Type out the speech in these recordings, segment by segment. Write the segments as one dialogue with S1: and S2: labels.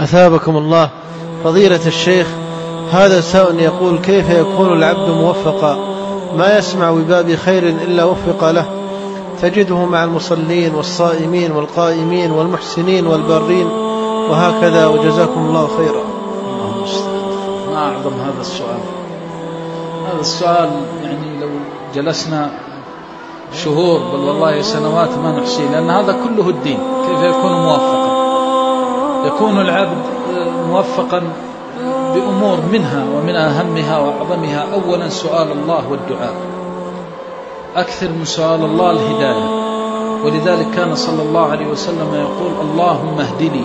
S1: أثابكم الله. فضيلة الشيخ هذا سائل يقول كيف يكون العبد موفقا؟ ما يسمع بباب خير إلا وفق له. تجده مع المصلين والصائمين والقائمين والمحسنين والبارين وهكذا وجزاكم الله خيرا.
S2: ما أعظم هذا السؤال. هذا السؤال يعني لو جلسنا شهور بل والله سنوات ما نحصي لأن هذا كله الدين. كيف يكون موفقا يكون العبد موفقا بأمور منها ومن أهمها وأعظمها. أولا سؤال الله والدعاء. أكثر من سؤال الله الهداية. ولذلك كان صلى الله عليه وسلم يقول اللهم اهدني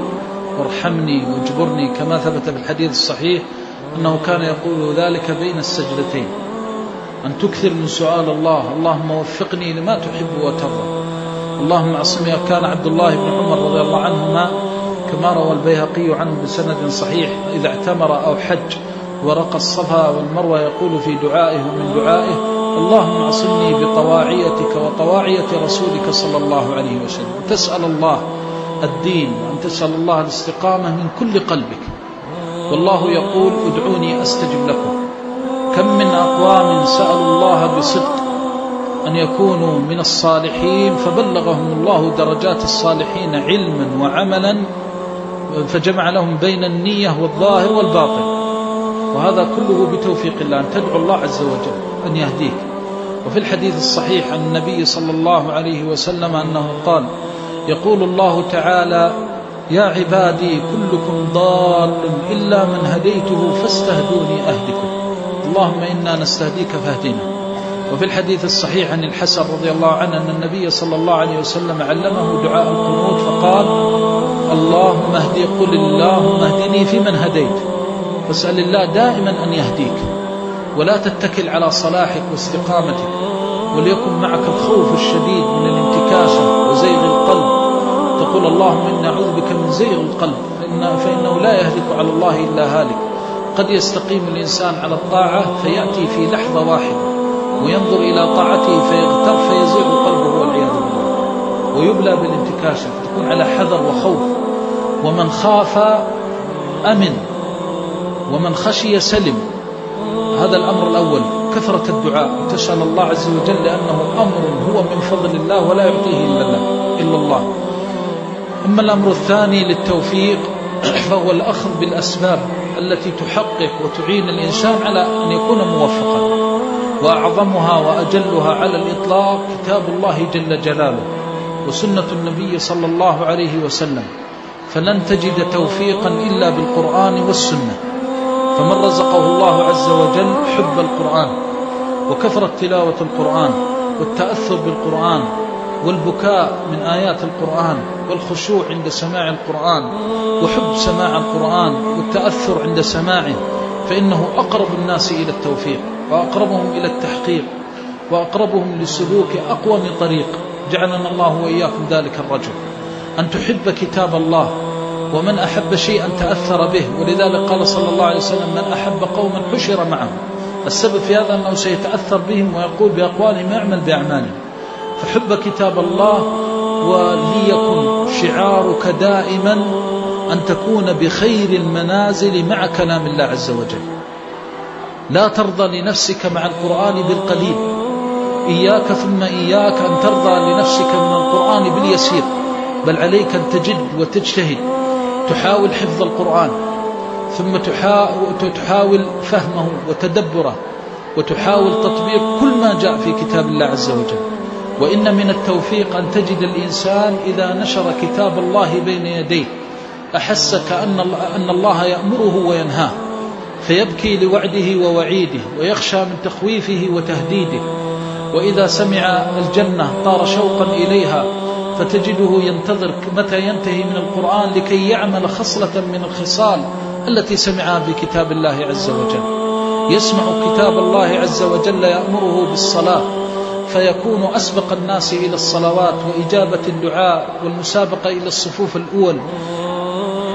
S2: وارحمني واجبرني كما ثبت في الحديث الصحيح أنه كان يقول ذلك بين السجدتين. أن تكثر من سؤال الله. اللهم وفقني لما تحب وترضى. اللهم اعصمني كان عبد الله بن عمر رضي الله عنهما كما روى البيهقي عنه بسند صحيح إذا اعتمر أو حج ورقى الصفا والمروة يقول في دعائه ومن دعائه اللهم اعصمني بطواعيتك وطواعية رسولك صلى الله عليه وسلم. تسأل الله الدين وأن تسأل الله الاستقامة من كل قلبك. والله يقول ادعوني أستجب لكم. كم من أقوام سألوا الله بصدق أن يكونوا من الصالحين فبلغهم الله درجات الصالحين علما وعملا فجمع لهم بين النية والظاهر والباطن. وهذا كله بتوفيق الله أن تدعو الله عز وجل أن يهديك. وفي الحديث الصحيح عن النبي صلى الله عليه وسلم أنه قال يقول الله تعالى يا عبادي كلكم ضال إلا من هديته فاستهدوني أهدكم. اللهم إنا نستهديك فاهدنا. وفي الحديث الصحيح عن الحسن رضي الله عنه أن النبي صلى الله عليه وسلم علمه دعاء القنوت فقال اللهم اهدي قل اللهم اهدني فيمن هديت فاسأل الله دائما أن يهديك ولا تتكل على صلاحك واستقامتك وليكن معك الخوف الشديد من الانتكاسة وزيغ القلب تقول اللهم إنا أعوذ بك من زيغ القلب فإنه, فإنه لا يهلك على الله إلا هالك قد يستقيم الإنسان على الطاعة فيأتي في لحظة واحدة. وينظر إلى طاعته فيغتر فيزيغ قلبه والعياذ بالله. ويبلى بالانتكاسة تكون على حذر وخوف. ومن خاف أمن. ومن خشي سلم. هذا الأمر الأول. كثرة الدعاء. تسأل الله عز وجل لأنه أمر هو من فضل الله ولا يعطيه إلا الله, إلا الله. أما الأمر الثاني للتوفيق فهو الأخذ بالأسباب التي تحقق وتعين الإنسان على أن يكون موفقا. وأعظمها وأجلها على الإطلاق كتاب الله جل جلاله وسنة النبي صلى الله عليه وسلم. فلن تجد توفيقا إلا بالقرآن والسنة. فمن رزقه الله عز وجل حب القرآن وكثرة تلاوة القرآن والتأثر بالقرآن والبكاء من آيات القرآن والخشوع عند سماع القرآن وحب سماع القرآن والتأثر عند سماعه فإنه أقرب الناس إلى التوفيق. وأقربهم إلى التحقيق وأقربهم لسلوك أقوم طريق. جعلنا الله وإياكم ذلك الرجل. أن تحب كتاب الله ومن أحب شيئا تأثر به. ولذلك قال صلى الله عليه وسلم من أحب قوما حشر معهم. السبب في هذا أنه سيتأثر بهم ويقول بأقوالهم يعمل بأعمالهم. فحب كتاب الله وليكن شعارك دائما أن تكون بخير المنازل مع كلام الله عز وجل. لا ترضى لنفسك مع القرآن بالقليل. إياك ثم إياك أن ترضى لنفسك من القرآن باليسير. بل عليك أن تجد وتجتهد. تحاول حفظ القرآن. ثم تحاول فهمه وتدبره. وتحاول تطبيق كل ما جاء في كتاب الله عز وجل. وإن من التوفيق أن تجد الإنسان إذا نشر كتاب الله بين يديه. أحس كأن أن الله يأمره وينهاه. فيبكي لوعده ووعيده ويخشى من تخويفه وتهديده. وإذا سمع الجنة طار شوقا إليها فتجده ينتظر متى ينتهي من القرآن لكي يعمل خصلة من الخصال التي سمعها بكتاب الله عز وجل. يسمع كتاب الله عز وجل يأمره بالصلاة فيكون أسبق الناس إلى الصلوات وإجابة الدعاء والمسابقة إلى الصفوف الأول.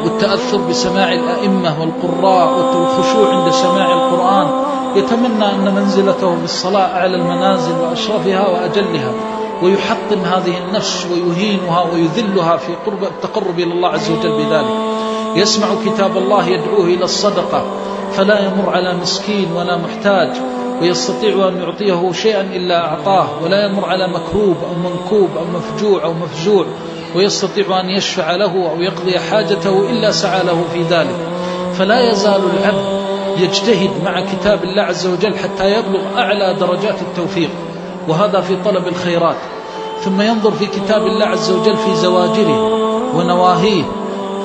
S2: والتأثر بسماع الأئمة والقراء والخشوع عند سماع القرآن. يتمنى أن منزلته بالصلاة أعلى المنازل وأشرفها وأجلها ويحطم هذه النفس ويهينها ويذلها في قرب التقرب إلى الله عز وجل بذلك. يسمع كتاب الله يدعوه إلى الصدقة فلا يمر على مسكين ولا محتاج ويستطيع أن يعطيه شيئا إلا أعطاه ولا يمر على مكروب أو منكوب أو مفجوع أو مفزوع ويستطيع أن يشفع له أو يقضي حاجته إلا سعى له في ذلك. فلا يزال العبد يجتهد مع كتاب الله عز وجل حتى يبلغ أعلى درجات التوفيق وهذا في طلب الخيرات. ثم ينظر في كتاب الله عز وجل في زواجره ونواهيه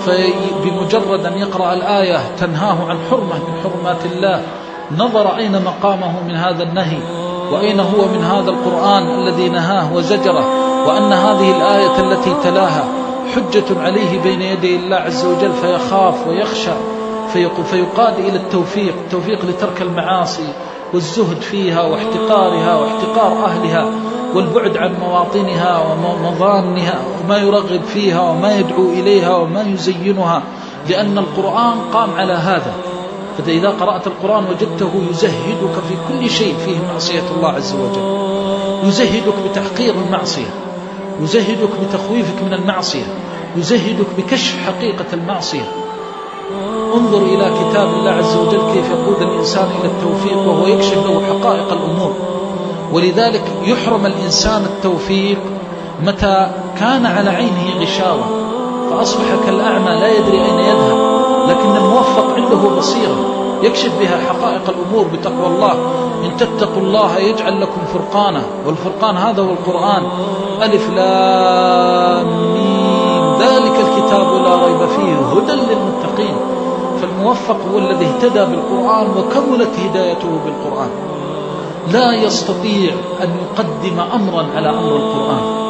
S2: فبمجرد أن يقرأ الآية تنهاه عن حرمة من حرمات الله. نظر أين مقامه من هذا النهي وأين هو من هذا القرآن الذي نهاه وزجره. وأن هذه الآية التي تلاها حجة عليه بين يدي الله عز وجل فيخاف ويخشى فيقاد إلى التوفيق التوفيق لترك المعاصي والزهد فيها واحتقارها واحتقار أهلها والبعد عن مواطنها ومظانها وما يرغب فيها وما يدعو إليها وما يزينها لأن القرآن قام على هذا. فإذا قرأت القرآن وجدته يزهدك في كل شيء فيه معصية الله عز وجل يزهدك بتحقير المعصية. يزهدك بتخويفك من المعصية يزهدك بكشف حقيقة المعصية. انظر إلى كتاب الله عز وجل كيف يقود الإنسان إلى التوفيق وهو يكشف له حقائق الأمور. ولذلك يحرم الإنسان التوفيق متى كان على عينه غشاوة فأصبح كالأعمى لا يدري أين يذهب لكن الموفق عنده بصيرة. يكشف بها حقائق الأمور بتقوى الله. إن تتقوا الله يجعل لكم فرقانا. والفرقان هذا هو القرآن. ألف لام ذلك الكتاب لا ريب فيه. هدى للمتقين. فالموفق هو الذي اهتدى بالقرآن وكملت هدايته بالقرآن. لا يستطيع أن يقدم أمرا على أمر القرآن.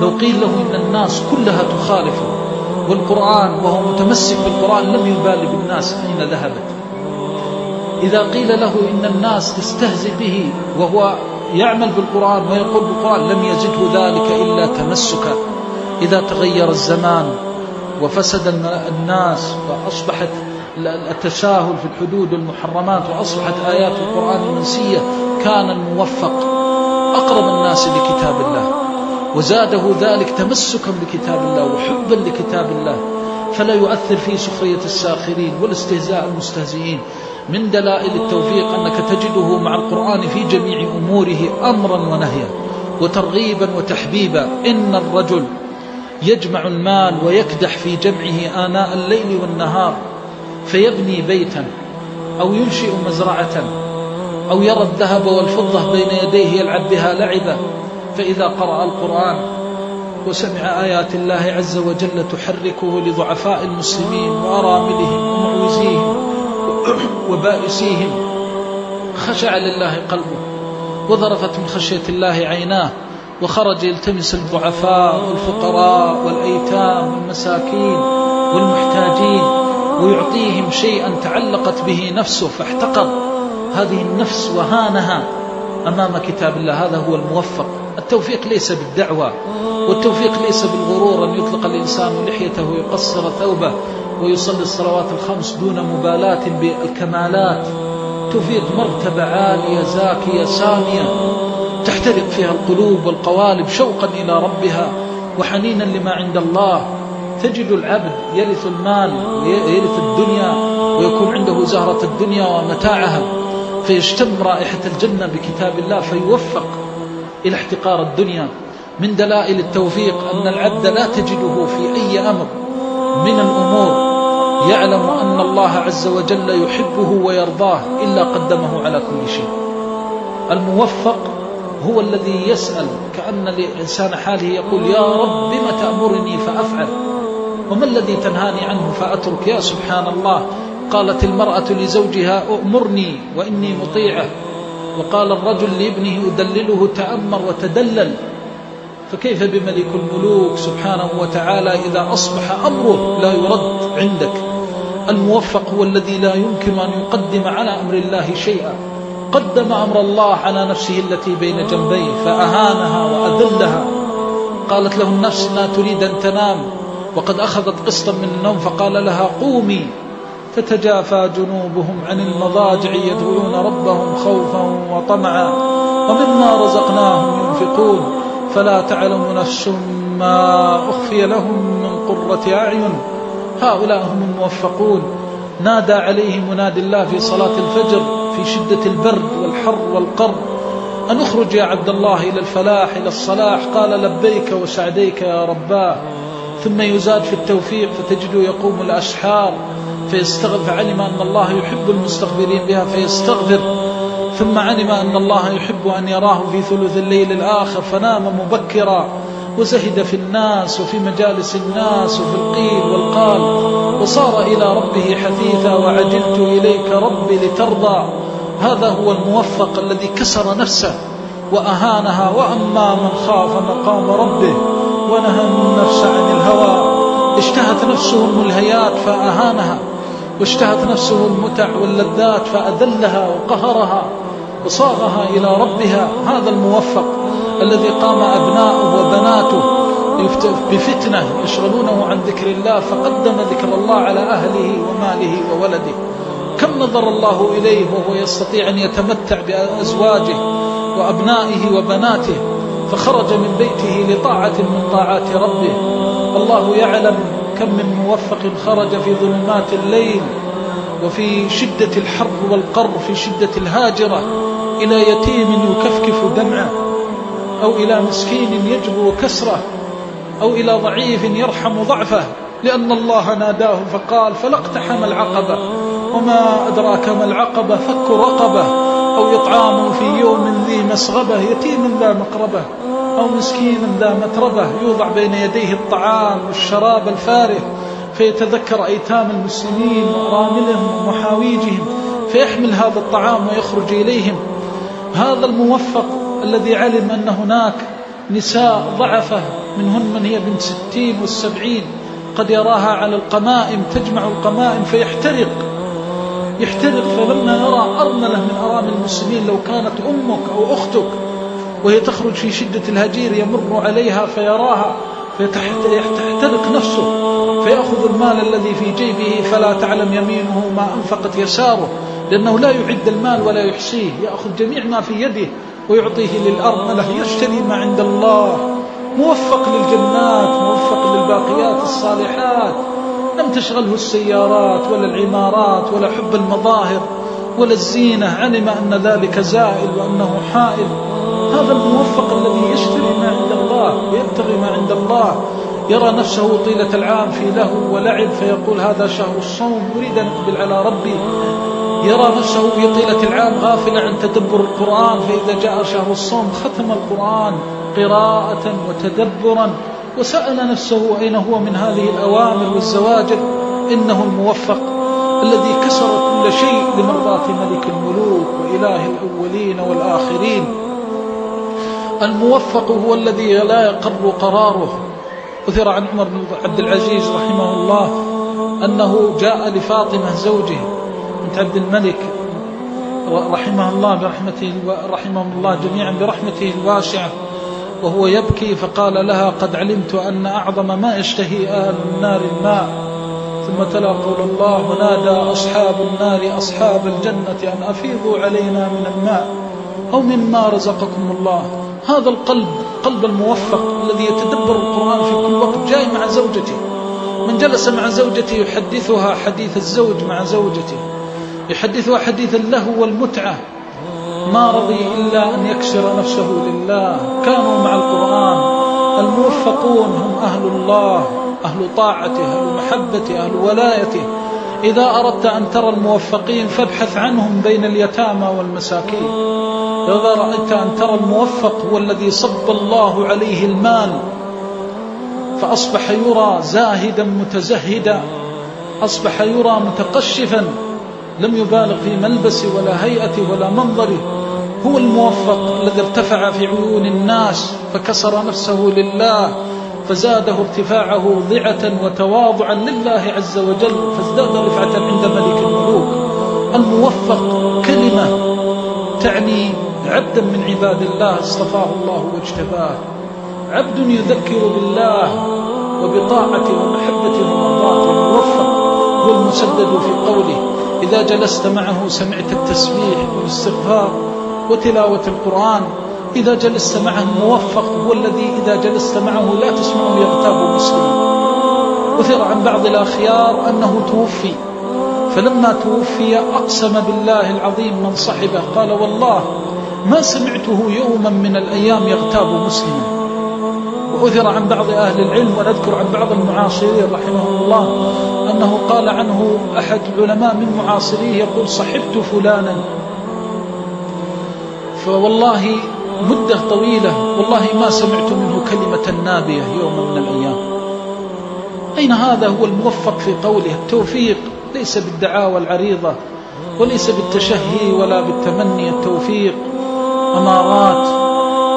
S2: لو قيل له إن الناس كلها تخالفه والقرآن وهو متمسك بالقرآن لم يبالي بالناس أين ذهبت. إذا قيل له إن الناس تستهزئ به وهو يعمل بالقرآن ويقول بالقرآن لم يزده ذلك إلا تمسكا إذا تغير الزمان وفسد الناس وأصبحت التساهل في الحدود والمحرمات وأصبحت آيات القرآن منسية كان الموفق أقرب الناس لكتاب الله. وزاده ذلك تمسكا بكتاب الله وحبا لكتاب الله. فلا يؤثر في سخرية الساخرين والاستهزاء المستهزئين. من دلائل التوفيق أنك تجده مع القرآن في جميع أموره أمرا ونهيا وترغيبا وتحبيبا. إن الرجل يجمع المال ويكدح في جمعه آناء الليل والنهار فيبني بيتا أو ينشئ مزرعة أو يرى الذهب والفضة بين يديه يلعب بها لعبة. فإذا قرأ القرآن وسمع آيات الله عز وجل تحركه لضعفاء المسلمين وأراملهم ومعوزيهم وبائسيهم. خشع لله قلبه. وذرفت من خشية الله عيناه. وخرج يلتمس الضعفاء والفقراء والأيتام والمساكين والمحتاجين ويعطيهم شيئا تعلقت به نفسه فاحتقر. هذه النفس وهانها أمام كتاب الله. هذا هو الموفق. التوفيق ليس بالدعوة والتوفيق ليس بالغرور. أن يطلق الإنسان لحيته ويقصر ثوبه. ويصلي الصلوات الخمس دون مبالاة بالكمالات. توفيق مرتبة عالية زاكية سامية. تحترق فيها القلوب والقوالب شوقا إلى ربها وحنينا لما عند الله. تجد العبد يرث المال ويرث الدنيا ويكون عنده زهرة الدنيا ومتاعها. فيشتم رائحة الجنة بكتاب الله فيوفق إلى احتقار الدنيا. من دلائل التوفيق أن العبد لا تجده في أي أمر من الأمور. يعلم أن الله عز وجل يحبه ويرضاه إلا قدمه على كل شيء. الموفق هو الذي يسأل كأن الإنسان حاله يقول يا رب بم تأمرني فأفعل؟ وما الذي تنهاني عنه فأترك؟ يا سبحان الله قالت المرأة لزوجها أؤمرني وإني مطيعة. وقال الرجل لابنه أدلله تأمر وتدلل. فكيف بملك الملوك سبحانه وتعالى إذا أصبح أمره لا يرد عندك؟ الموفق هو الذي لا يمكن أن يقدم على أمر الله شيئا. قدم أمر الله على نفسه التي بين جنبيه فأهانها وأذلها. قالت له النفس لا تريد أن تنام. وقد أخذت قسطا من النوم فقال لها قومي. تتجافى جنوبهم عن المضاجع يدعون ربهم خوفا وطمعا. ومما رزقناهم ينفقون. فلا تعلم نفس ما أخفي لهم من قرة أعين. هؤلاء هم الموفقون. نادى عليه مناد الله في صلاة الفجر في شدة البرد والحر والقر. أن اخرج يا عبد الله إلى الفلاح إلى الصلاح. قال لبيك وسعديك يا رباه. ثم يزاد في التوفيق فتجده يقوم الأسحار فيستغفر. علم أن الله يحب المستغفرين بها فيستغفر. ثم علم أن الله يحب أن يراه في ثلث الليل الآخر فنام مبكرا. وزهد في الناس وفي مجالس الناس وفي القيل والقال وصار إلى ربه حثيثا وعجلت إليك ربي لترضى. هذا هو الموفق الذي كسر نفسه وأهانها وأما من خاف مقام ربه ونهى النفس عن الهوى. اشتهت نفسه الملهيات فأهانها واشتهت نفسه المتع واللذات فأذلها وقهرها وصاغها إلى ربها. هذا الموفق الذي قام أبناؤه وبناته. بفتنة يشغلونه عن ذكر الله فقدم ذكر الله على أهله وماله وولده. كم نظر الله إليه وهو يستطيع أن يتمتع بأزواجه وأبنائه وبناته فخرج من بيته لطاعة من طاعات ربه. الله يعلم كم من موفق خرج في ظلمات الليل وفي شدة الحر والقر في شدة الهاجرة إلى يتيم يكفكف دمعه. أو إلى مسكين يجبو كسره أو إلى ضعيف يرحم ضعفه لأن الله ناداه فقال فلاقتحم العقبة وما أدراك ما العقبة فك رقبة أو إطعام في يوم ذي مسغبة يتيم ذا مقربة أو مسكين ذا متربة يوضع بين يديه الطعام والشراب الفارغ فيتذكر أيتام المسلمين وأراملهم ومحاويجهم فيحمل هذا الطعام ويخرج إليهم. هذا الموفق الذي علم أن هناك نساء ضعفة منهن من هي بنت ستين والسبعين قد يراها على القمائم تجمع القمائم فيحترق. يحترق فلما يرى أرملة من أرامل المسلمين لو كانت أمك أو أختك. وهي تخرج في شدة الهجير يمر عليها فيراها فيحترق نفسه. فيأخذ المال الذي في جيبه فلا تعلم يمينه ما أنفقت يساره لأنه لا يعد المال ولا يحصيه. يأخذ جميع ما في يده ويعطيه للأرملة يشتري ما عند الله. موفق للجنات موفق للباقيات الصالحات. لم تشغله السيارات ولا العمارات ولا حب المظاهر ولا الزينة. علم أن ذلك زائل وأنه حائل. هذا الموفق الذي يشتري ما عند الله ويبتغي ما عند الله. يرى نفسه طيلة العام في له ولعب فيقول هذا شهر الصوم يريد أن يقبل على ربي. يرى نفسه في طيلة العام غافلا عن تدبر القرآن فإذا جاء شهر الصوم ختم القرآن قراءة وتدبرا وسأل نفسه أين هو من هذه الأوامر والزواجر إنه الموفق الذي كسر كل شيء لمرضاة ملك الملوك وإله الأولين والآخرين. الموفق هو الذي لا يقر قراره. أثر عن عمر بن عبد العزيز رحمه الله أنه جاء لفاطمة زوجه بنت عبد الملك رحمه الله برحمته ورحمهم الله جميعا برحمته الواسعة وهو يبكي فقال لها قد علمت أن أعظم ما يشتهي أهل النار الماء. ثم تلا قول الله ونادى أصحاب النار أصحاب الجنة أن أفيضوا علينا من الماء. أو مما رزقكم الله. هذا القلب قلب الموفق الذي يتدبر القرآن في كل وقت جاي مع زوجته. من جلس مع زوجته يحدثها حديث الزوج مع زوجته. يحدثها حديث اللهو والمتعة. ما رضي إلا أن يكسر نفسه لله. كانوا مع القرآن. الموفقون هم أهل الله. أهل طاعته أهل محبته أهل ولايته. إذا أردت أن ترى الموفقين فابحث عنهم بين اليتامى والمساكين. إذا رأيت أن ترى الموفق هو الذي صب الله عليه المال فأصبح يرى زاهدا متزهدا أصبح يرى متقشفا. لم يبالغ في ملبسه ولا هيئته ولا منظره هو الموفق الذي ارتفع في عيون الناس فكسر نفسه لله فزاده ارتفاعه ضعة وتواضعا لله عز وجل فازداد رفعة عند ملك الملوك. الموفق كلمة تعني عبدا من عباد الله اصطفاه الله واجتباه. عبد يذكر بالله وبطاعته ومحبته ومرضاته الموفق والمسدد في قوله. إذا جلست معه سمعت التسبيح والاستغفار وتلاوة القرآن. إذا جلست معه موفق هو الذي إذا جلست معه لا تسمعه يغتاب مسلم. أثر عن بعض الأخيار أنه توفي. فلما توفي أقسم بالله العظيم من صحبه قال والله ما سمعته يوما من الأيام يغتاب مسلما. وأثر عن بعض أهل العلم ونذكر عن بعض المعاصرين رحمه الله أنه قال عنه أحد العلماء من معاصريه يقول صحبت فلانا. فوالله مدة طويلة والله ما سمعت منه كلمة نابية يوم من الأيام. أين هذا هو الموفق في قوله؟ التوفيق ليس بالدعاوى العريضة وليس بالتشهي ولا بالتمني التوفيق أمارات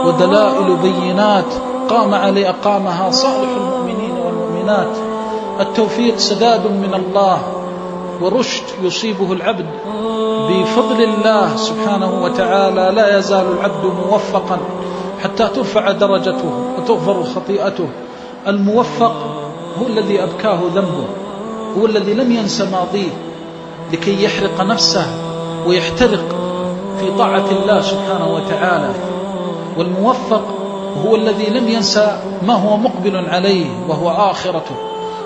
S2: ودلائل بينات. قام عليه أقامها صالح المؤمنين والمؤمنات. التوفيق سداد من الله ورشد يصيبه العبد. بفضل الله سبحانه وتعالى لا يزال العبد موفقا حتى ترفع درجته وتغفر خطيئته. الموفق هو الذي أبكاه ذنبه هو الذي لم ينس ماضيه لكي يحرق نفسه ويحترق في طاعة الله سبحانه وتعالى. والموفق هو الذي لم ينسى ما هو مقبل عليه وهو آخرته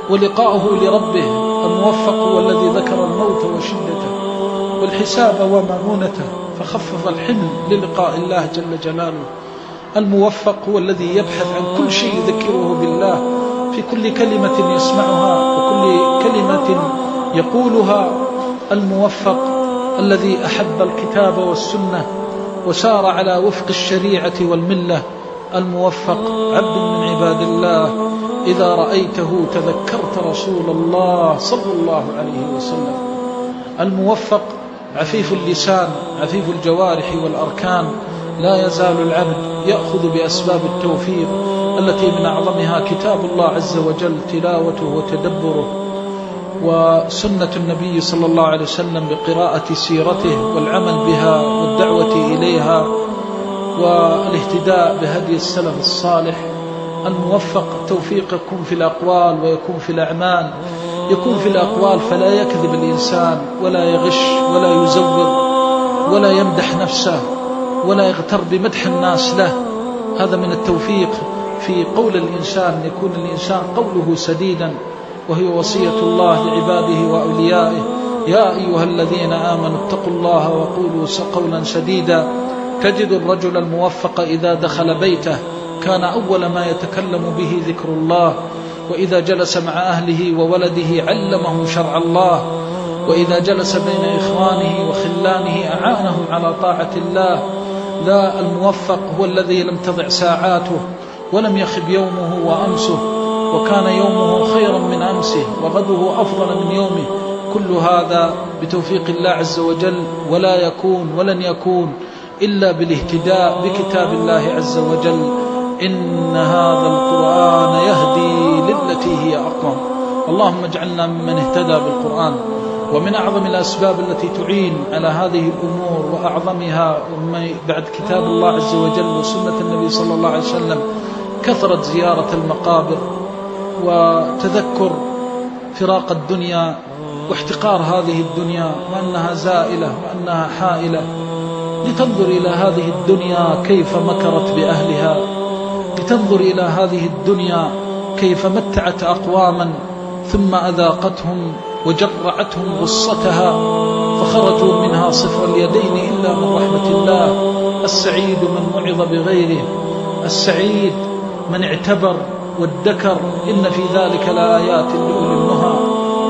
S2: ولقاؤه لربه الموفق هو الذي ذكر الموت وشدته والحساب ومعونته فخفف الحمل للقاء الله جل جلاله. الموفق هو الذي يبحث عن كل شيء يذكره بالله في كل كلمة يسمعها وكل كلمة يقولها. الموفق الذي أحب الكتاب والسنة وسار على وفق الشريعة والملة الموفق عبد من عباد الله. إذا رأيته تذكرت رسول الله صلى الله عليه وسلم. الموفق عفيف اللسان عفيف الجوارح والأركان. لا يزال العبد يأخذ بأسباب التوفيق التي من أعظمها كتاب الله عز وجل تلاوته وتدبره. وسنة النبي صلى الله عليه وسلم بقراءة سيرته والعمل بها والدعوة إليها. والاهتداء بهدي السلف الصالح الموفق توفيق يكون في الأقوال ويكون في الأعمال. يكون في الأقوال فلا يكذب الإنسان ولا يغش ولا يزور ولا يمدح نفسه ولا يغتر بمدح الناس له. هذا من التوفيق في قول الإنسان يكون الإنسان قوله سديدا وهي وصية الله لعباده وأوليائه. يا أيها الذين آمنوا اتقوا الله وقولوا قولا سديدا. تجد الرجل الموفق إذا دخل بيته. كان أول ما يتكلم به ذكر الله. وإذا جلس مع أهله وولده علمهم شرع الله. وإذا جلس بين إخوانه وخلانه أعانهم على طاعة الله. لا الموفق هو الذي لم تضع ساعاته ولم يخب يومه وأمسه. وكان يومه خيرا من أمسه وغده أفضل من يومه. كل هذا بتوفيق الله عز وجل. ولا يكون ولن يكون. إلا بالاهتداء بكتاب الله عز وجل. إن هذا القرآن يهدي للتي هي أقوم اللهم اجعلنا ممن اهتدى بالقرآن. ومن أعظم الأسباب التي تعين على هذه الأمور وأعظمها بعد كتاب الله عز وجل وسنة النبي صلى الله عليه وسلم كثرة زيارة المقابر وتذكر فراق الدنيا واحتقار هذه الدنيا وأنها زائلة وأنها حائلة. لتنظر إلى هذه الدنيا كيف مكرت بأهلها. لتنظر إلى هذه الدنيا كيف متعت أقواما ثم أذاقتهم وجرعتهم غصتها فخرجوا منها صفر اليدين إلا من رحمة الله. السعيد من وعظ بغيره. السعيد من اعتبر وادكر إن في ذلك لآيات لأولي النهى.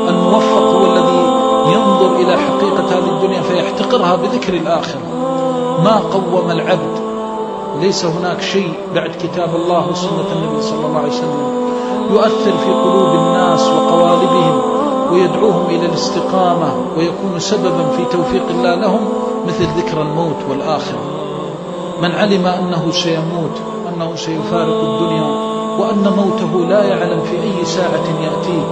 S2: الموفق هو الذي ينظر إلى حقيقة هذه الدنيا فيحتقرها بذكر الآخرة ما قوم العبد. ليس هناك شيء بعد كتاب الله وسنة النبي صلى الله عليه وسلم. يؤثر في قلوب الناس وقوالبهم ويدعوهم إلى الاستقامة ويكون سببا في توفيق الله لهم مثل ذكر الموت والآخرة. من علم أنه سيموت أنه سيفارق الدنيا وأن موته لا يعلم في أي ساعة يأتيه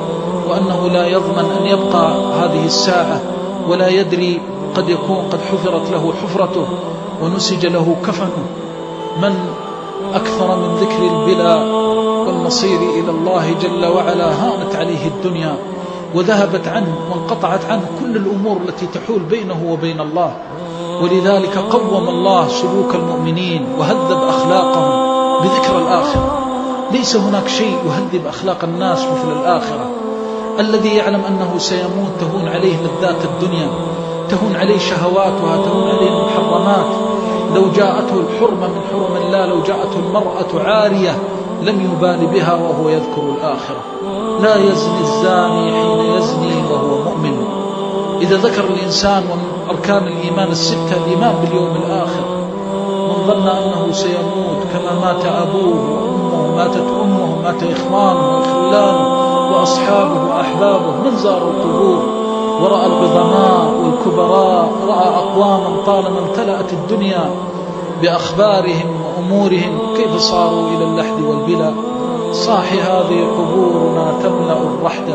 S2: وأنه لا يضمن أن يبقى هذه الساعة ولا يدري قد يكون قد حفرت له حفرته ونسج له كفنه. من أكثر من ذكر البلا والمصير إلى الله جل وعلا هانت عليه الدنيا وذهبت عنه وانقطعت عنه كل الأمور التي تحول بينه وبين الله. ولذلك قوم الله سلوك المؤمنين وهذب أخلاقهم بذكر الآخرة. ليس هناك شيء يهذب أخلاق الناس مثل الآخرة. الذي يعلم أنه سيموت تهون عليه لذات الدنيا. تهون عليه شهواتها تهون عليه المحرمات. لو جاءته الحرمة من حرم الله لو جاءته المرأة عارية لم يبال بها وهو يذكر الآخرة. لا يزني الزاني حين يزني وهو مؤمن. إذا ذكر الإنسان ومن أركان الإيمان الستة الإيمان باليوم الآخر من ظن أنه سيموت كما مات أبوه وأمه ماتت أمه مات إخوانه وخلانه وأصحابه وأحبابه من زار القبور؟ ورأى العظماء والكبراء رأى أقواما طالما امتلأت الدنيا بأخبارهم وأمورهم؟ كيف صاروا إلى اللحد والبلا؟ صاح هذه قبورنا تملأ الرحد.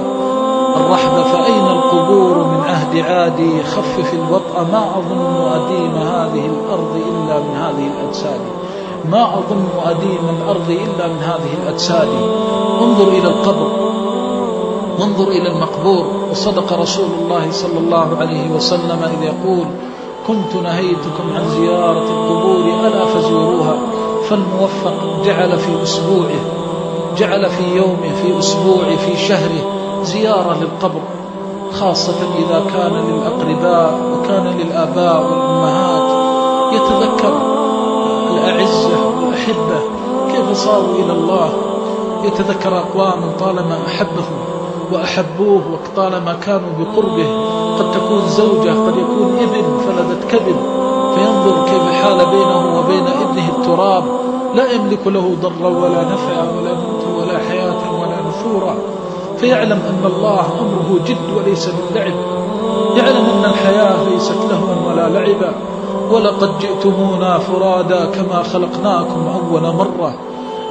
S2: الرحب فأين القبور من عهد عادي؟ خفف الوطأ. ما أظن أديم هذه الأرض إلا من هذه الأجساد. ما أظن أديم الأرض إلا من هذه الأجساد. انظر إلى القبر. وانظر إلى المقبور وصدق رسول الله صلى الله عليه وسلم إذ يقول كنت نهيتكم عن زيارة القبور ألا فزوروها. فالموفق جعل في أسبوعه جعل في يومه في أسبوعه في شهره زيارة للقبر خاصة إذا كان للأقرباء وكان للآباء والأمهات. يتذكر الأعزة والأحبة كيف صاروا إلى الله. يتذكر أقوام طالما أحبهم. وأحبوه وطالما كانوا بقربه. قد تكون زوجة قد يكون ابن فلدت كبد فينظر كيف حال بينه وبين ابنه التراب. لا يملك له ضرا ولا نفعا ولا موت ولا حياة ولا نثورا فيعلم أن الله أمره جد وليس باللعب. يعلم أن الحياة ليست لهوا ولا لعبا. ولقد جئتمونا فرادا كما خلقناكم أول مرة.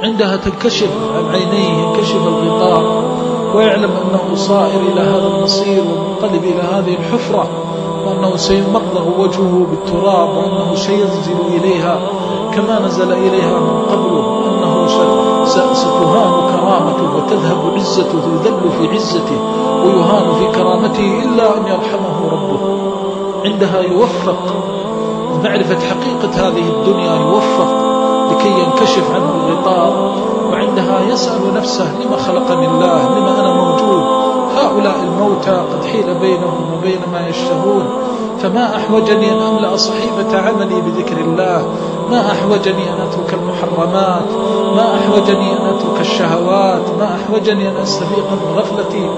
S2: عندها تنكشف عن عينيه ينكشف الغطاء. ويعلم أنه صائر إلى هذا المصير ومنقلب إلى هذه الحفرة وأنه سيمرغ وجهه بالتراب وأنه سينزل إليها كما نزل إليها من قبل أنه ستهان كرامته وتذهب عزته يذل في عزته ويهان في كرامته إلا أن يرحمه ربه. عندها يوفق. معرفة حقيقة هذه الدنيا يوفق لكي ينكشف عنه الغطاء. وعندها يسأل نفسه لما خلقني الله؟ لما أنا موجود؟ هؤلاء الموتى قد حيل بينهم وبين ما يشتهون. فما أحوجني أن أملأ صحيفة عملي بذكر الله؟ ما أحوجني أن أترك المحرمات؟ ما أحوجني أن أترك الشهوات؟ ما أحوجني أن أستفيق من غفلتي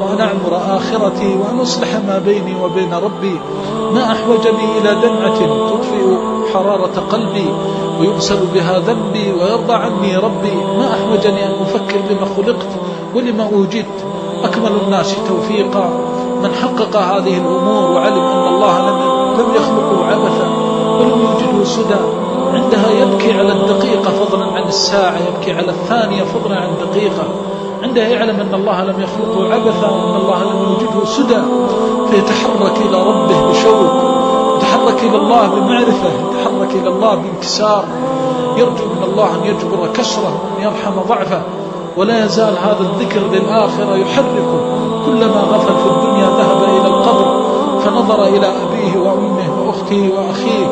S2: وأن أعمر آخرتي وأن أصلح ما بيني وبين ربي؟ ما أحوجني إلى دمعة تطفئ حرارة قلبي ويغسل بها ذنبي ويرضى عني ربي. ما أحوجني أن أفكر لما خلقت ولما أوجدت. أكمل الناس توفيقا. من حقق هذه الأمور وعلم أن الله لم لم يخلقه عبثا ولم يوجده سدى. عندها يبكي على الدقيقة فضلا عن الساعة يبكي على الثانية فضلا عن دقيقة. عندها يعلم أن الله لم يخلقه عبثا وأن الله لم يوجده سدى. فيتحرك إلى ربه بشوق يتحرك إلى الله بمعرفة يتحرك إلى الله بانكسار. يرجو من الله أن يجبر كسره وأن يرحم ضعفه. ولا يزال هذا الذكر للآخرة يحركه. كلما غفل في الدنيا ذهب إلى القبر فنظر إلى أبيه وأمه وأخته وأخيه.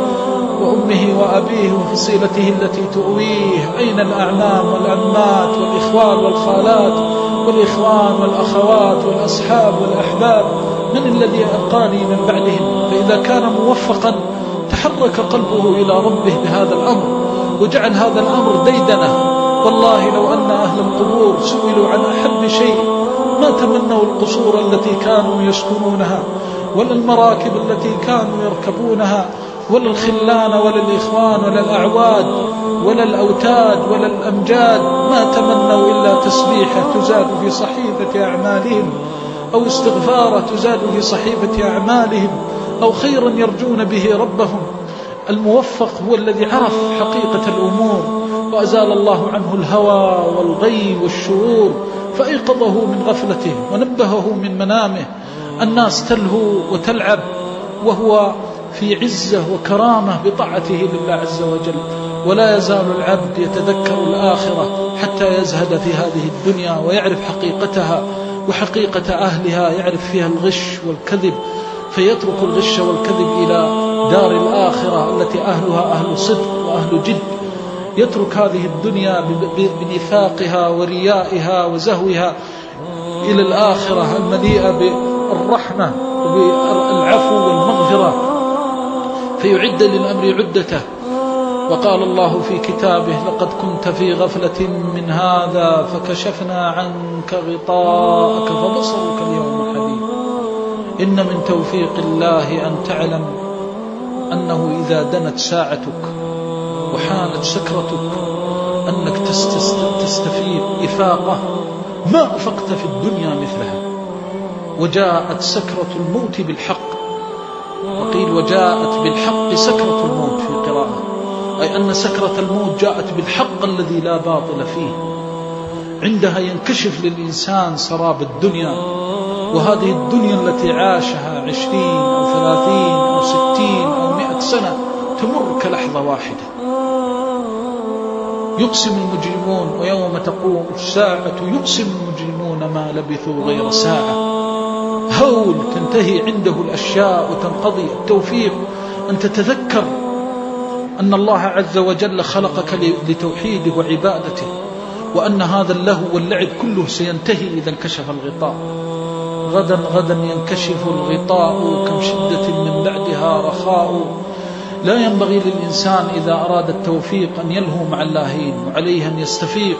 S2: وأمه وأبيه وفصيلته التي تؤويه أين الأعمام والعمات والإخوان والخالات والإخوان والأخوات والأصحاب والأحباب؟ من الذي ألقاني من بعدهم؟ فإذا كان موفقا تحرك قلبه إلى ربه بهذا الأمر وجعل هذا الأمر ديدنة. والله لو أن أهل القبور سئلوا عن أحب شيء ما تمنوا القصور التي كانوا يسكنونها ولا المراكب التي كانوا يركبونها ولا الخلان ولا الإخوان ولا الأعواد ولا الأوتاد ولا الأمجاد ما تمنوا إلا تسبيحة تزاد في صحيفة أعمالهم أو استغفارة تزاد في صحيفة أعمالهم أو خيرا يرجون به ربهم. الموفق هو الذي عرف حقيقة الأمور وأزال الله عنه الهوى والغي والشرور فأيقظه من غفلته ونبهه من منامه. الناس تلهو وتلعب وهو في عزة وكرامة بطاعته لله عز وجل. ولا يزال العبد يتذكر الآخرة حتى يزهد في هذه الدنيا ويعرف حقيقتها وحقيقة أهلها يعرف فيها الغش والكذب فيترك الغش والكذب إلى دار الآخرة التي أهلها أهل صدق وأهل جد. يترك هذه الدنيا بنفاقها وريائها وزهوها إلى الآخرة المليئة بالرحمة وبالعفو والمغفرة. فيعد للأمر عدته. وقال الله في كتابه لقد كنت في غفلة من هذا فكشفنا عنك غطاءك فبصرك اليوم حديد. إن من توفيق الله أن تعلم أنه إذا دنت ساعتك وحانت سكرتك أنك تستفيد إفاقة. ما أفقت في الدنيا مثلها وجاءت سكرة الموت بالحق. وقيل وجاءت بالحق سكرة الموت في قراءة أي أن سكرة الموت جاءت بالحق الذي لا باطل فيه. عندها ينكشف للإنسان سراب الدنيا. وهذه الدنيا التي عاشها عشرين أو ثلاثين أو ستين أو مئة سنة تمر كلحظة واحدة. يقسم المجرمون ويوم تقوم الساعة يقسم المجرمون ما لبثوا غير ساعة. هول تنتهي عنده الأشياء وتنقضي التوفيق. أن تتذكر أن الله عز وجل خلقك لتوحيده وعبادته وأن هذا اللهو واللعب كله سينتهي إذا انكشف الغطاء. غدا غدا ينكشف الغطاء كم شدة من بعدها رخاء. لا ينبغي للإنسان إذا أراد التوفيق أن يلهو مع اللاهين وعليه أن يستفيق.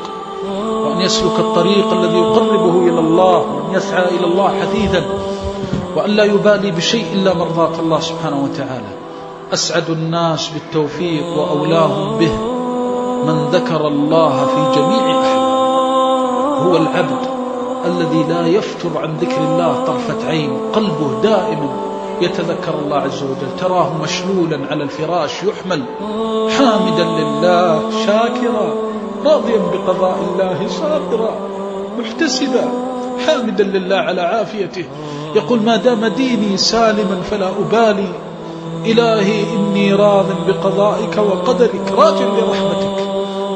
S2: وأن يسلك الطريق الذي يقربه إلى الله وأن يسعى إلى الله حثيثا وأن لا يبالي بشيء إلا مرضاة الله سبحانه وتعالى. أسعد الناس بالتوفيق وأولاهم به. من ذكر الله في جميع أحواله هو العبد الذي لا يفتر عن ذكر الله طرفة عين قلبه دائما يتذكر الله عز وجل. تراه مشلولا على الفراش يحمل حامدا لله شاكرا. راضيا بقضاء الله صابرا محتسبا حامدا لله على عافيته. يقول ما دام ديني سالما فلا أبالي. إلهي إني راض بقضائك وقدرك. راج لرحمتك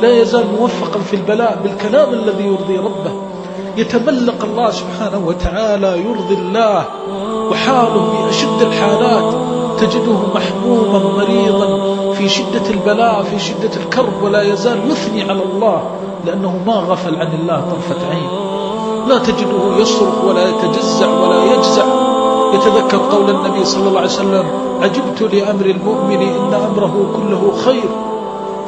S2: لا يزال موفقا في البلاء بالكلام الذي يرضي ربه. يتملق الله سبحانه وتعالى يرضي الله وحاله في أشد الحالات. تجده محموما مريضا في شدة البلاء في شدة الكرب ولا يزال يثني على الله لأنه ما غفل عن الله طرفة عين. لا تجده يصرخ ولا يتجزع ولا يجزع. يتذكر قول النبي صلى الله عليه وسلم عجبت لأمر المؤمن إن أمره كله خير.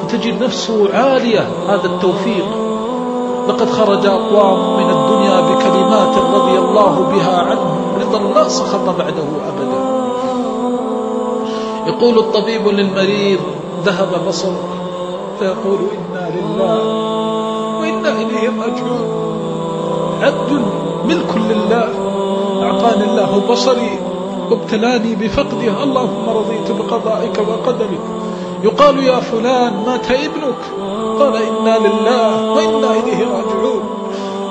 S2: فتجد نفسه عالية هذا التوفيق. لقد خرج أقوام من الدنيا بكلمات رضي الله بها عنهم رضا لا سخط بعده أبدا. يقول الطبيب للمريض ذهب بصرك فيقول إنا لله وإنا إليه راجعون. عبد ملك لله أعطاني الله بصري وابتلاني بفقده اللهم رضيت بقضائك وقدرك يقال يا فلان مات ابنك. قال إنا لله وإنا إليه راجعون.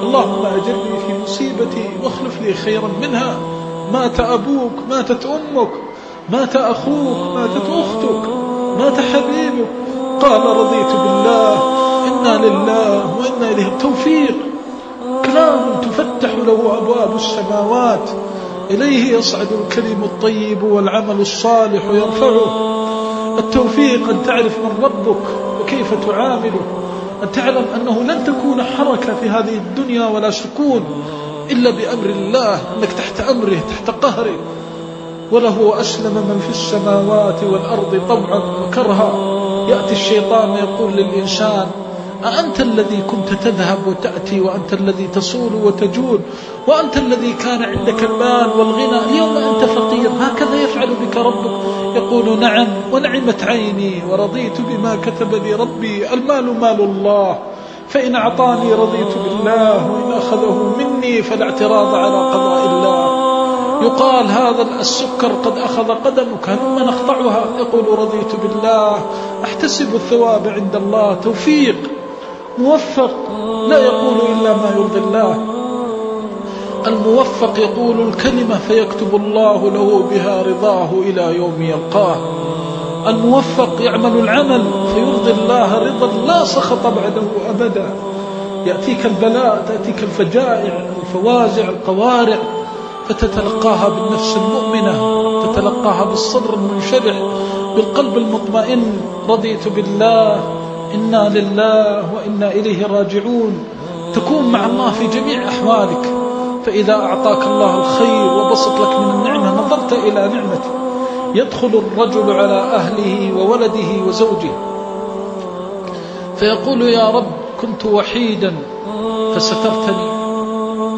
S2: اللهم أجرني في مصيبتي واخلف لي خيرا منها. مات أبوك ماتت أمك. مات أخوك ماتت أختك مات حبيبك. قال رضيت بالله. إنا لله وإنا إليه. التوفيق. كلام تفتح له أبواب السماوات. إليه يصعد الكلم الطيب والعمل الصالح يرفعه. التوفيق أن تعرف من ربك وكيف تعامله. أن تعلم أنه لن تكون حركة في هذه الدنيا ولا سكون إلا بأمر الله أنك تحت أمره تحت قهره. وله أسلم من في السماوات والأرض طوعا وكرها. يأتي الشيطان يقول للإنسان أأنت الذي كنت تذهب وتأتي وأنت الذي تصول وتجول وأنت الذي كان عندك المال والغنى اليوم أنت فقير هكذا يفعل بك ربك. يقول نعم ونعمت عيني ورضيت بما كتب لي ربي. المال مال الله. فإن أعطاني رضيت بالله وإن أخذه مني فلا اعتراض على قضاء الله. يقال هذا السكر قد أخذ قدمك هلما نقطعها يقول رضيت بالله. أحتسب الثواب عند الله. توفيق. موفق. لا يقول إلا ما يرضي الله. الموفق يقول الكلمة فيكتب الله له بها رضاه إلى يوم يلقاه. الموفق يعمل العمل فيرضي الله رضا لا سخط بعده أبدا. يأتيك البلاء تأتيك الفجائع الفوازع القوارع. فتتلقاها بالنفس المؤمنة تتلقاها بالصدر المنشرح بالقلب المطمئن. رضيت بالله إنا لله وإنا إليه راجعون. تكون مع الله في جميع أحوالك. فإذا أعطاك الله الخير وبسط لك من النعمة نظرت إلى نعمته. يدخل الرجل على أهله وولده وزوجه. فيقول يا رب كنت وحيدا فسترتني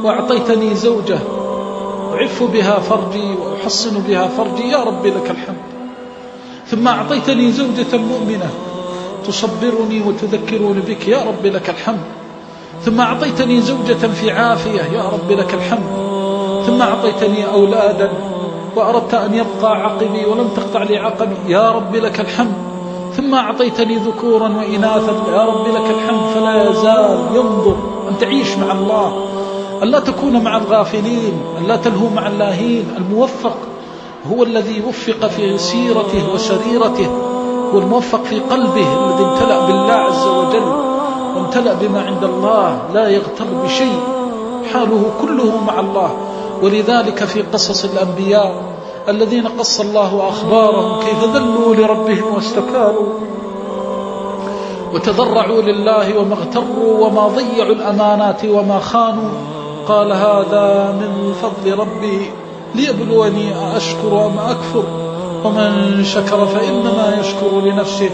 S2: وأعطيتني زوجة أعف بها فرجي وأحصن بها فرجي يا رب لك الحمد. ثم أعطيتني زوجة مؤمنة تصبرني وتذكرني بك يا رب لك الحمد. ثم أعطيتني زوجة في عافية يا رب لك الحمد. ثم أعطيتني أولادا وأردت أن يبقى عقبي ولم تقطع لي عقبي يا رب لك الحمد. ثم أعطيتني ذكورا وإناثا يا رب لك الحمد. فلا يزال ينظر أن تعيش مع الله. أن لا تكون مع الغافلين أن لا تلهو مع اللاهين. الموفق هو الذي وفق في سيرته وسريرته والموفق في قلبه الذي امتلأ بالله عز وجل وامتلأ بما عند الله لا يغتر بشيء. حاله كله مع الله. ولذلك في قصص الأنبياء الذين قص الله أخبارهم كيف ذلوا لربهم واستكاروا وتضرعوا لله وما اغتروا وما ضيعوا الأمانات وما خانوا. قال هذا من فضل ربي ليبلوني أشكر أم أكفر. ومن شكر فإنما يشكر لنفسه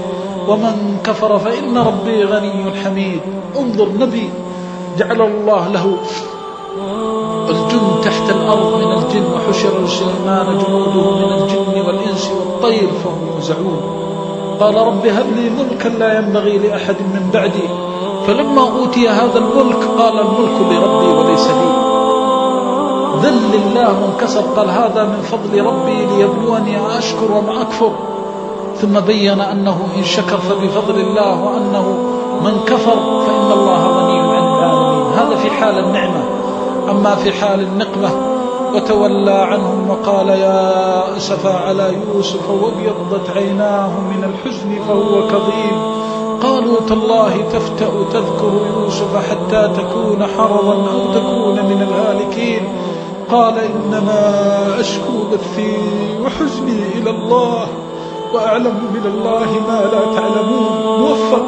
S2: ومن كفر فإن ربي غني حميد. انظر نبي جعل الله له الجن تحت الأرض من الجن وحشر سليمان جنوده من الجن والإنس والطير فهم يوزعون قال رب هب لي ملكا لا ينبغي لأحد من بعدي فلما أوتي هذا الملك قال الملك لربي وليس لي. ذل الله وانكسر قال هذا من فضل ربي ليبلوني أشكر وما أكفر. ثم بين أنه إن شكر فبفضل الله وأنه من كفر فإن الله غني عن العالمين. هذا في حال النعمة. أما في حال النقمة وتولى عنهم وقال يا أسفا على يوسف وابيضت عيناه من الحزن فهو كظيم. قالوا تالله تفتأ تذكر يوسف حتى تكون حرضا أو تكون من الهالكين. قال إنما أشكو بثي وحزني إلى الله وأعلم من الله ما لا تعلمون. موفق.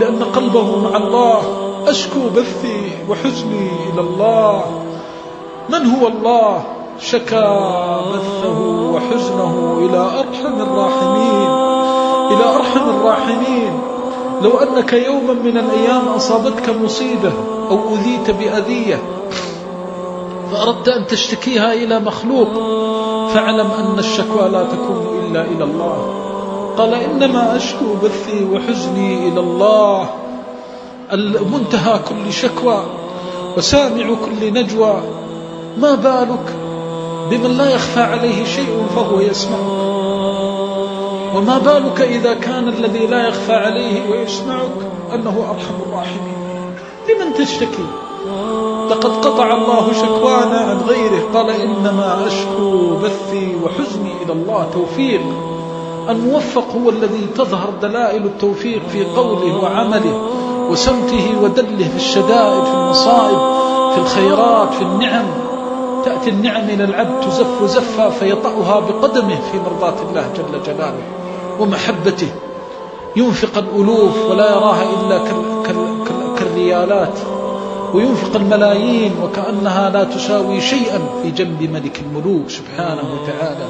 S2: لأن قلبه مع الله. أشكو بثي وحزني إلى الله. من هو الله؟ شكى بثه وحزنه إلى أرحم الراحمين. إلى أرحم الراحمين. لو أنك يوما من الأيام أصابتك مصيبة أو أذيت بأذية فأردت أن تشتكيها إلى مخلوق فاعلم أن الشكوى لا تكون إلا إلى الله. قال إنما أشكو بثي وحزني إلى الله. المنتهى كل شكوى وسامع كل نجوى. ما بالك بمن لا يخفى عليه شيء فهو يسمعك وما بالك إذا كان الذي لا يخفى عليه ويسمعك أنه أرحم الراحمين؟ لمن تشتكي؟ لقد قطع الله شكوانا عن غيره. قال إنما أشكو بثي وحزني إلى الله توفيق. الموفق هو الذي تظهر دلائل التوفيق في قوله وعمله وسمته ودله في الشدائد في المصائب في الخيرات في النعم. تأتي النعم إلى العبد تزف زفا فيطأها بقدمه في مرضاة الله جل جلاله. ومحبته. ينفق الألوف ولا يراها إلا كالريالات. وينفق الملايين وكأنها لا تساوي شيئا في جنب ملك الملوك سبحانه وتعالى.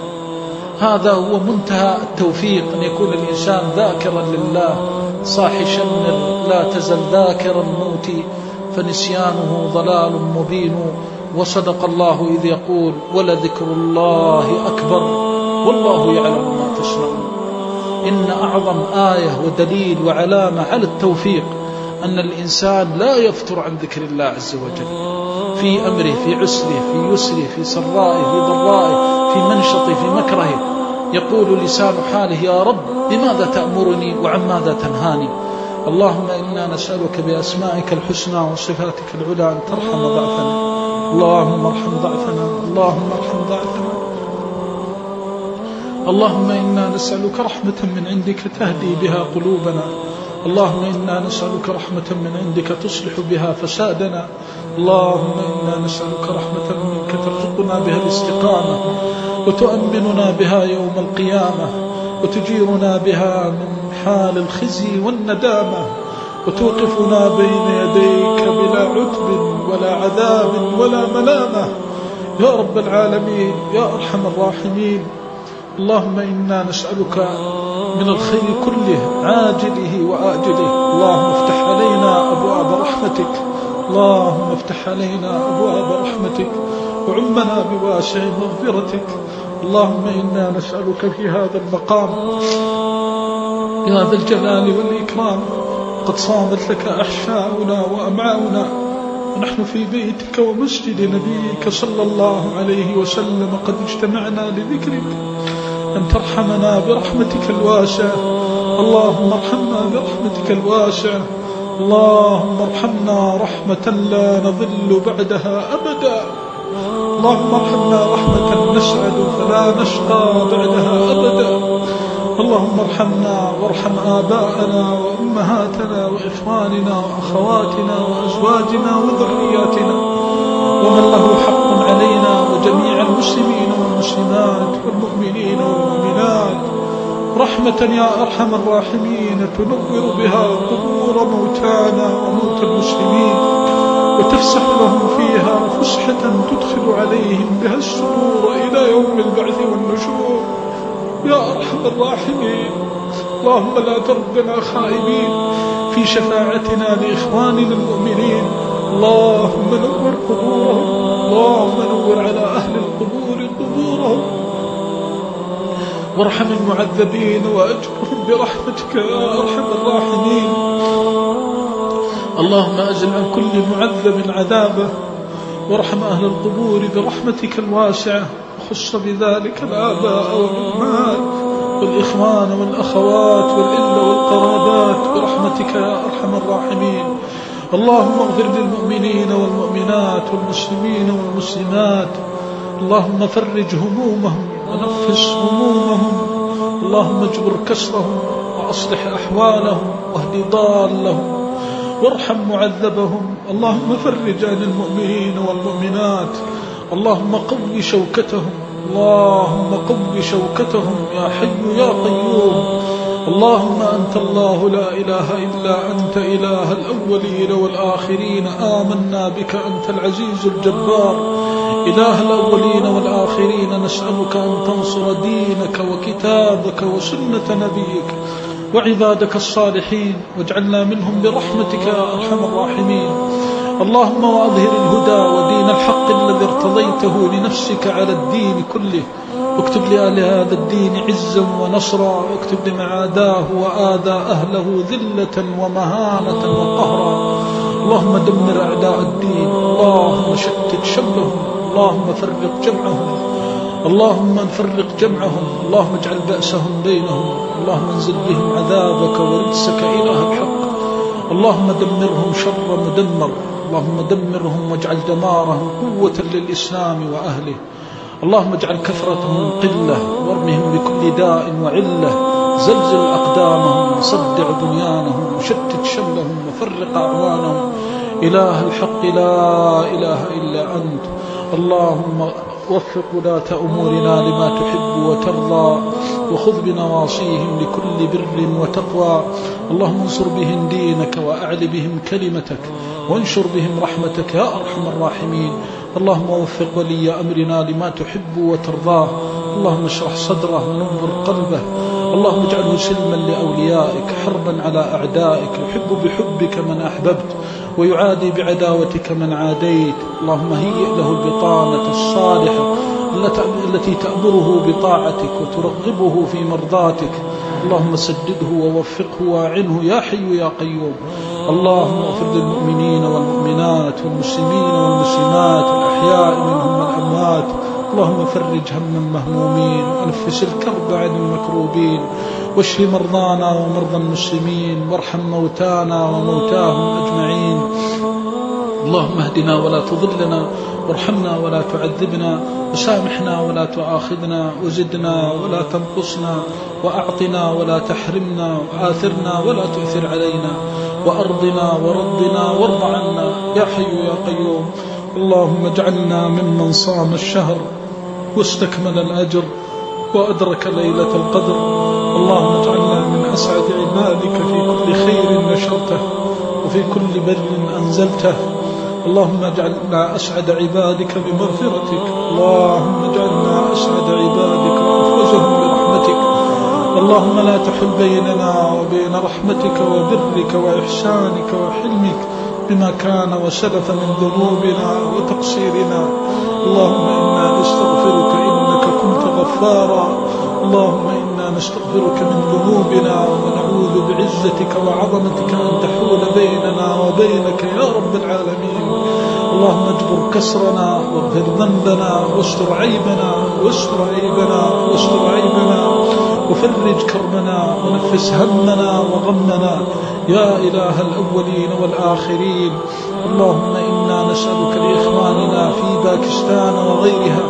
S2: هذا هو منتهى التوفيق أن يكون الإنسان ذاكرا لله صاح شمر لا تزل ذاكرا موتي فنسيانه ضلال مبين. وصدق الله إذ يقول ولذكر الله أكبر والله يعلم ما تصنعون. إن أعظم آية ودليل وعلامة على التوفيق أن الإنسان لا يفتر عن ذكر الله عز وجل. في أمره في عسره في يسره في سرائه في ضرائه في منشطه في مكرهه يقول لسان حاله يا رب بماذا تأمرني وعن ماذا تنهاني؟ اللهم إنا نسألك بأسمائك الحسنى وصفاتك العلى أن ترحم ضعفنا. اللهم ارحم ضعفنا اللهم ارحم ضعفنا. اللهم إنا نسألك رحمة من عندك تهدي بها قلوبنا. اللهم إنا نسألك رحمة من عندك تصلح بها فسادنا. اللهم إنا نسألك رحمة منك ترزقنا بها الاستقامة وتؤمننا بها يوم القيامة وتجيرنا بها من حال الخزي والندامة وتوقفنا بين يديك بلا عتب ولا عذاب ولا ملامة. يا رب العالمين يا أرحم الراحمين اللهم إنا نسألك من الخير كله عاجله وآجله. اللهم افتح علينا أبواب رحمتك. اللهم افتح علينا أبواب رحمتك. وعمنا بواسع مغفرتك. اللهم إنا نسألك في هذا المقام. يا ذا الجلال والإكرام. قد صامت لك أحشاؤنا وأمعاؤنا. ونحن في بيتك ومسجد نبيك صلى الله عليه وسلم. قد اجتمعنا لذكرك. أن ترحمنا برحمتك الواسعة. اللهم ارحمنا برحمتك الواسعة. اللهم ارحمنا رحمة لا نضل بعدها أبدا. اللهم ارحمنا رحمة نسعد فلا نشقى بعدها أبدا. اللهم ارحمنا وارحم آباءنا وأمهاتنا وإخواننا وأخواتنا وأزواجنا وذرياتنا. ومن له حق علينا وجميع المسلمين والمسلمات والمؤمنين والمؤمنات. رحمة يا أرحم الراحمين تنور بها قبور موتانا وموتى المسلمين وتفسح لهم فيها فسحة تدخل عليهم بها السرور إلى يوم البعث والنشور. يا أرحم الراحمين اللهم لا تردنا خائبين في شفاعتنا لإخواننا المؤمنين. اللهم نور قبورهم. اللهم نور على أهل القبور قبورهم. وارحم المعذبين وأجرهم برحمتك يا أرحم الراحمين. اللهم أزل عن كل معذب عذابه. وارحم أهل القبور برحمتك الواسعة. وخص بذلك الآباء والأمهات والإخوان والأخوات والإلة والقرابات برحمتك يا أرحم الراحمين. اللهم اغفر للمؤمنين والمؤمنات والمسلمين والمسلمات. اللهم فرج همومهم ونفس همومهم. اللهم اجبر كسرهم وأصلح أحوالهم واهد ضالهم وارحم معذبهم. اللهم فرج عن المؤمنين والمؤمنات. اللهم قو شوكتهم. اللهم قو شوكتهم يا حي يا قيوم. اللهم أنت الله لا إله إلا أنت إله الأولين والآخرين. آمنا بك أنت العزيز الجبار. إله الأولين والآخرين. نسألك أن تنصر دينك وكتابك وسنة نبيك وعبادك الصالحين. واجعلنا منهم برحمتك يا أرحم الراحمين. اللهم وأظهر الهدى ودين الحق الذي ارتضيته لنفسك على الدين كله. اكتب لأهل هذا الدين عزا ونصرا واكتب لمعاداه وآذى أهله ذلة ومهانة وقهرا. اللهم دمر أعداء الدين اللهم شتت شملهم اللهم فرق جمعهم اللهم فرق جمعهم اللهم اجعل بأسهم بينهم اللهم انزل بهم عذابك ورجسك إله الحق. اللهم دمرهم شر مدمر اللهم دمرهم واجعل دمارهم قوة للإسلام وأهله. اللهم اجعل كثرتهم قلة وارمهم بكل داء وعلة. زلزل أقدامهم وصدع بنيانهم وشتت شملهم وفرق أعوانهم. إله الحق لا إله إلا أنت. اللهم وفق ولاة أمورنا لما تحب وترضى وخذ بنواصيهم لكل بر وتقوى. اللهم انصر بهم دينك وأعل بهم كلمتك وانشر بهم رحمتك يا أرحم الراحمين. اللهم وفق ولي أمرنا لما تحب وترضاه اللهم اشرح صدره ونور قلبه. اللهم اجعله سلما لأوليائك حربا على أعدائك. يحب بحبك من أحببت. ويعادي بعداوتك من عاديت. اللهم هيئ له البطانة الصالحة التي تأمره بطاعتك وترغبه في مرضاتك. اللهم سدده ووفقه واعنه يا حي يا قيوم. اللهم اغفر للمؤمنين والمؤمنات والمسلمين والمسلمات الأحياء منهم والأموات. اللهم فرج هم المهمومين ونفس الكرب عن المكروبين واشف مرضانا ومرضى المسلمين وارحم موتانا وموتاهم أجمعين. اللهم اهدنا ولا تضلنا وارحمنا ولا تعذبنا وسامحنا ولا تؤاخذنا وزدنا ولا تنقصنا وأعطنا ولا تحرمنا وآثرنا ولا تؤثر علينا وأرضنا وردنا وارض عنا يا حي يا قيوم. اللهم اجعلنا ممن صام الشهر واستكمل الأجر وأدرك ليلة القدر. اللهم اجعلنا من أسعد عبادك في كل خير نشرته في كل بر أنزلته. اللهم اجعلنا أسعد عبادك بمغفرتك. اللهم اجعلنا أسعد عبادك وأفوزهم برحمتك. اللهم لا تحل بيننا وبين رحمتك وبرك وإحسانك وحلمك بما كان وسلف من ذنوبنا وتقصيرنا. اللهم إنا نستغفرك إنك كنت غفارا. اللهم إنا نستغفرك من ذنوبنا ونعوذ بعزتك وعظمتك أن تحول بيننا وبينك يا رب العالمين. اللهم اجبر كسرنا واغفر ذنبنا واستر عيبنا واستر عيبنا واستر عيبنا وفرج كربنا ونفس همنا وغمنا. يا إله الأولين والآخرين. اللهم إنا نسألك لإخواننا في باكستان وغيرها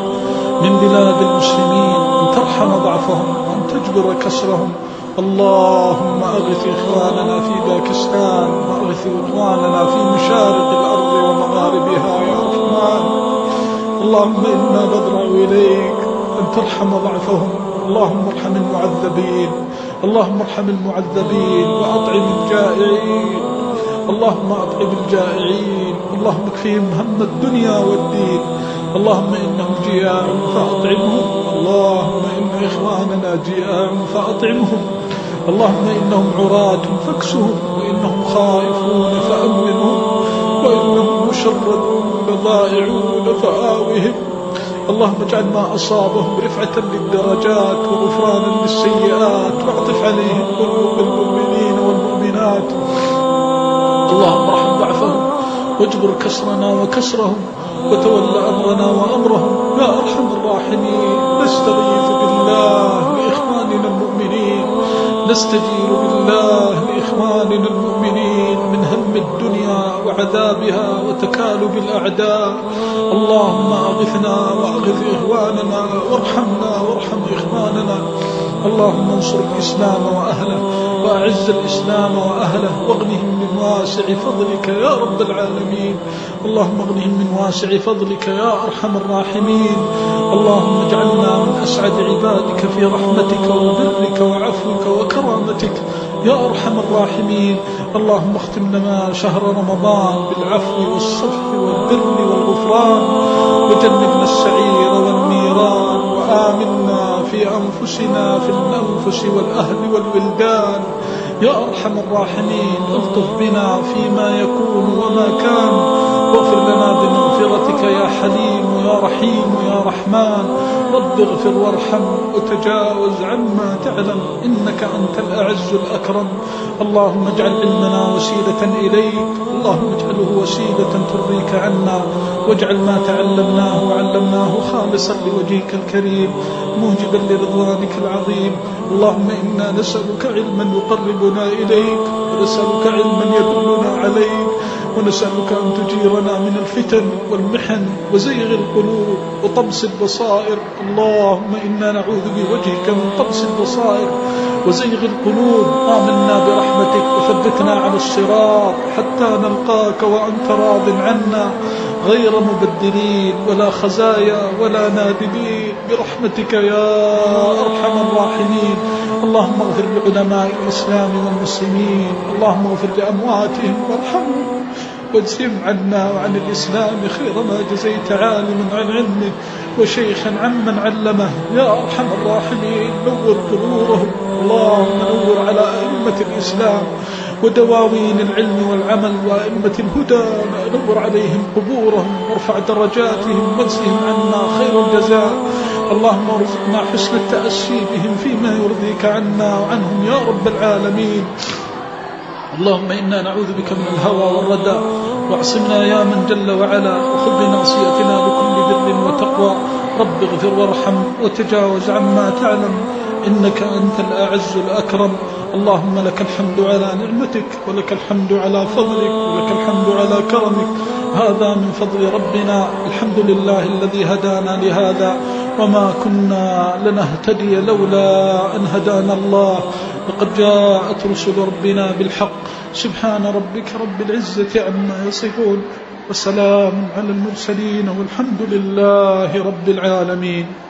S2: من بلاد المسلمين أن ترحم ضعفهم وأن تجبر كسرهم. اللهم أغث إخواننا في باكستان وأغث إخواننا في مشارق الأرض ومغاربها يا رحمن اللهم إنا نضرع إليك أن ترحم ضعفهم. اللهم ارحم المعذبين. اللهم ارحم المعذبين وأطعم الجائعين. اللهم أطعم الجائعين اللهم اكفيهم هم الدنيا والدين. اللهم إنهم جياع فأطعمهم اللهم إن إخواننا جياع فأطعمهم اللهم إنهم عراة فاكسهم وإنهم خائفون فأمنهم وإنهم مشردون ضائعون فآوهم اللهم اجعل ما أصابهم رفعة للدرجات وغفرانا للسيئات واعطف عليهم قلوب المؤمنين والمؤمنات. اللهم ارحم ضعفهم واجبر كسرنا وكسرهم وتول أمرنا وأمرهم. يا أرحم الراحمين نستغيث بالله لإخواننا المؤمنين. نستجير بالله لإخواننا المؤمنين من هم الدنيا وعذابها وتكالب الأعداء. اللهم أغثنا وأغث إخواننا وارحمنا وارحم إخواننا. اللهم انصر الإسلام وأهله. وأعز الإسلام وأهله واغنهم من واسع فضلك يا رب العالمين. اللهم اغنهم من واسع فضلك يا أرحم الراحمين. اللهم اجعلنا من أسعد عبادك في رحمتك وبرك وعفوك وكرامتك يا أرحم الراحمين. اللهم اختم لنا شهر رمضان بالعفو والصفح والبر والغفران وجنبنا السعير والنيران وآمنا في أنفسنا في الأنفس والأهل والولدان. يا أرحم الراحمين ألطف بنا فيما يكون وما كان. واغفر لنا بمغفرتك يا حليم. يا رحيم يا رحمن. رب اغفر وارحم وتجاوز عما تعلم. إنك أنت الأعز الأكرم. اللهم اجعل علمنا وسيلة إليك. اللهم اجعله وسيلة ترضيك عنا. واجعل ما تعلمناه وعلمناه خالصا لوجهك الكريم موجبا لرضوانك العظيم. اللهم إنا نسألك علما يقربنا إليك ونسألك علما يدلنا عليك. ونسألك أن تجيرنا من الفتن والمحن وزيغ القلوب وطمس البصائر. اللهم إنا نعوذ بوجهك من طمس البصائر وزيغ القلوب. آمنا برحمتك وثبتنا على الصراط حتى نلقاك وأنت راض عنا. غير مبدلين ولا خزايا ولا نادلين برحمتك يا أرحم الراحمين. اللهم اغفر لعلماء الإسلام والمسلمين. اللهم اغفر لأمواتهم وارحمهم. واجزم عنا وعن الإسلام خير ما جزيت عالما عن علمه وشيخا عمن علمه. يا أرحم الراحمين نور قبورهم اللهم نور على أئمة الإسلام ودواوين العلم والعمل وأئمة الهدى. نور عليهم قبورهم وارفع درجاتهم واجزهم عنا خير الجزاء. اللهم ارزقنا حسن التأسي بهم فيما يرضيك عنا وعنهم يا رب العالمين. اللهم إنا نعوذ بك من الهوى والردى. واعصمنا يا من جل وعلا. وخذ بناصيتنا لكل بر وتقوى. رب اغفر وارحم وتجاوز عما تعلم. إنك أنت الأعز الأكرم. اللهم لك الحمد على نعمتك ولك الحمد على فضلك ولك الحمد على كرمك. هذا من فضل ربنا. الحمد لله الذي هدانا لهذا. وما كنا لنهتدي لولا أن هدانا الله. لقد جاءت رسل ربنا بالحق. سبحان ربك رب العزة عما يصفون. وسلام على المرسلين والحمد لله رب العالمين.